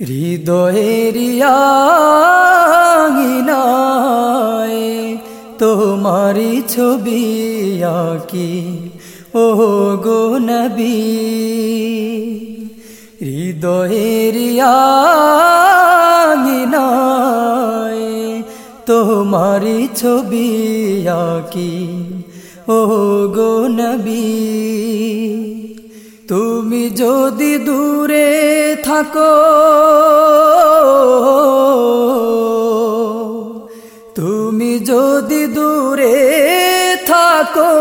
হৃদয়েরিয়াঙিনায় তোমারি ছবি আকি। ও গো নবী হৃদয়েরিয়াঙিনায় তোমারি ছবি আকি। ও গো নবী। তুমি যদি দূরে থাকো, তুমি যদি দূরে থাকো,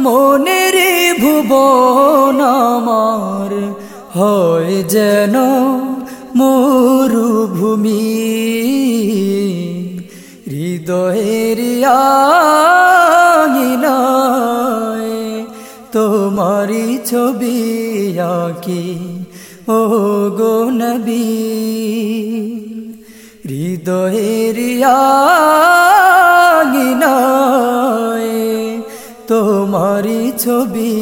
মনের ভুবন আমার হয় যেন মরুভূমি। হৃদয়ের তোমারি ছবি আঁকি। ও গো নবী, হৃদয়ের আঙিনায় তোমারি ছবি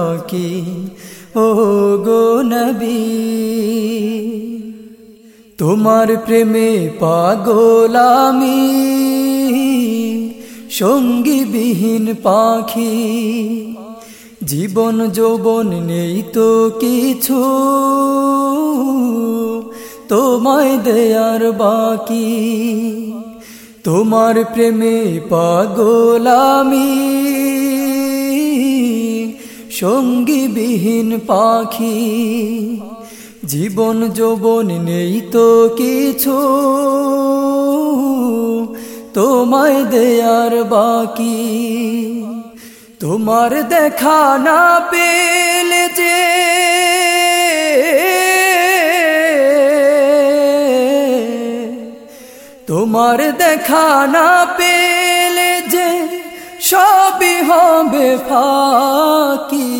আঁকি। ও গো নবী, তোমার প্রেমে পাগলামি সঙ্গীবিহীন পাখি। জীবন যৌবন নেই তো কিছু। তোমায় দেয়ার বাকি, তোমার প্রেমে পাগলামি সঙ্গীবিহীন পাখি, জীবন যৌবন নেই তো কিছু। তোমায় দেয়ার বাকি তোমার দেখা না পেলে যে তোমার দেখা না পেলে যে সবই হবে ফাকি।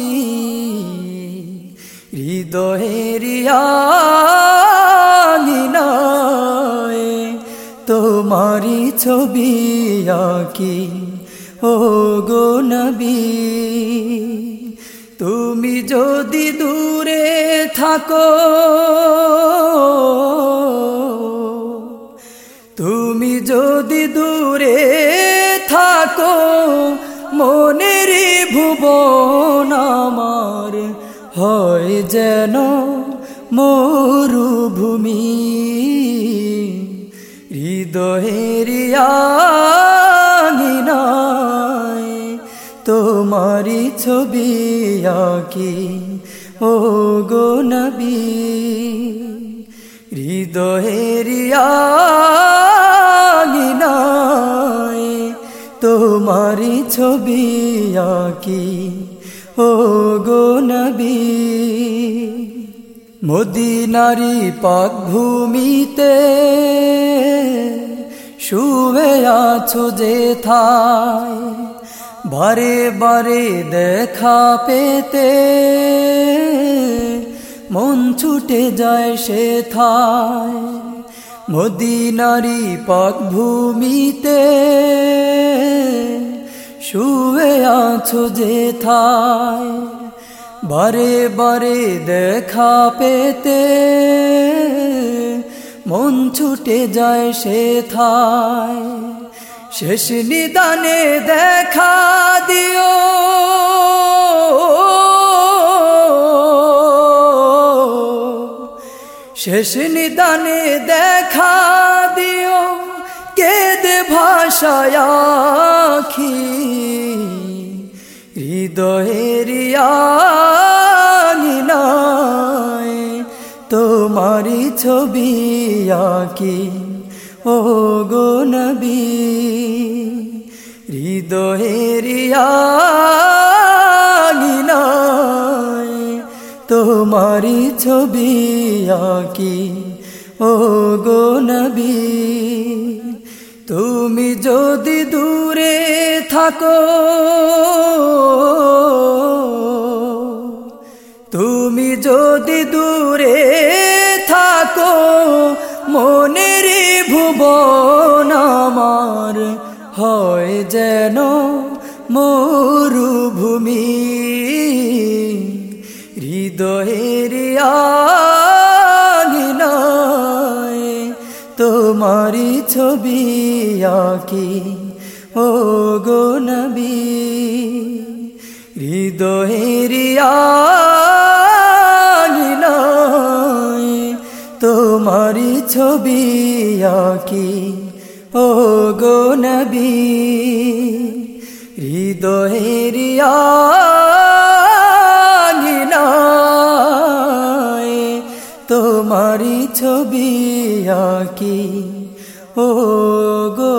হৃদয়েরিয়াঙিনায় তোমারি ছবি আঁকি। ও গো নবী, তুমি যদি দূরে থাকো, তুমি যদি দূরে থাকো, মনের ভুবন আমার হয় যেন মরুভূমি। হৃদয়ের তোমারি ছবি আঁকি ও গো নবী। হৃদয়ের আঙিনায় তোমারি ছবি আঁকি ও গো নবী। মদিনারি পাক ভূমিতে শুয়ে আছো যে থায় বারে বারে দেখা পেতে মন ছুটে যায় সে থায় মদিনারি পাক ভূমিতে শুয়ে আছো যে থায় বারে বারে দেখা পেতে মন ছুটে যায় সে থায় শেষ নিদানে দেখা দিও। শেষ নিদানে দেখা দিও। কেদে ভাষায় আখি। হৃদয়ের আঙিনায় তোমারি ছবি আঁকি। ও গো নবী হৃদয়ের তোমারি ছবি আঁকি। ও গো নবী তুমি যদি দূরে থাকো যেন মরুভূমি। হৃদয়ের নয় তোমারি ছবি আঁকি। ও গো নবী, হৃদয়ের নয় তোমারি ছবি আঁকি। ও গো নবী। হৃদয়ের আঙিনায় তোমারি ছবি আঁকি। ও গো